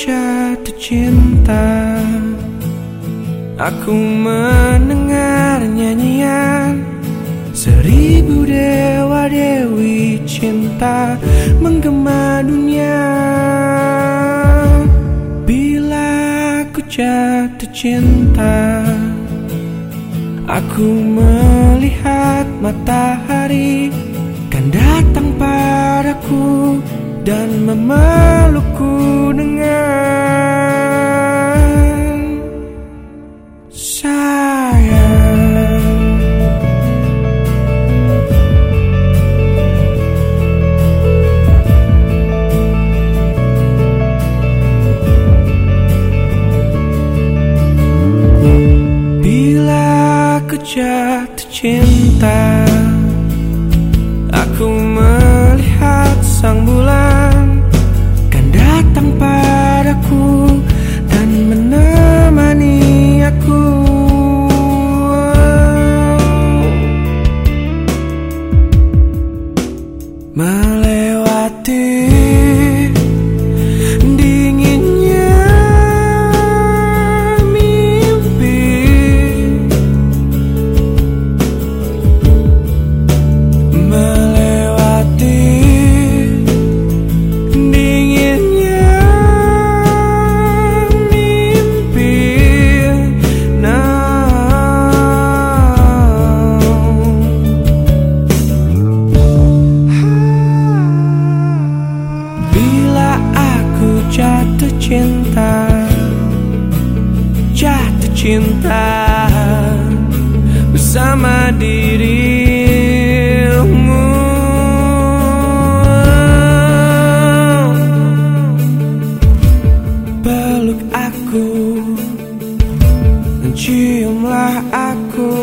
jatuh cinta. Aku mendengar nyanyian Seribu dewa dewi cinta Menggema dunia. Bila aku jatuh cinta Aku melihat matahari Kan datang padaku Dan memelukku cinta. Aku melihat sang bulan Kan datang cinta bersama dirimu. Peluk aku dan ciumlah aku.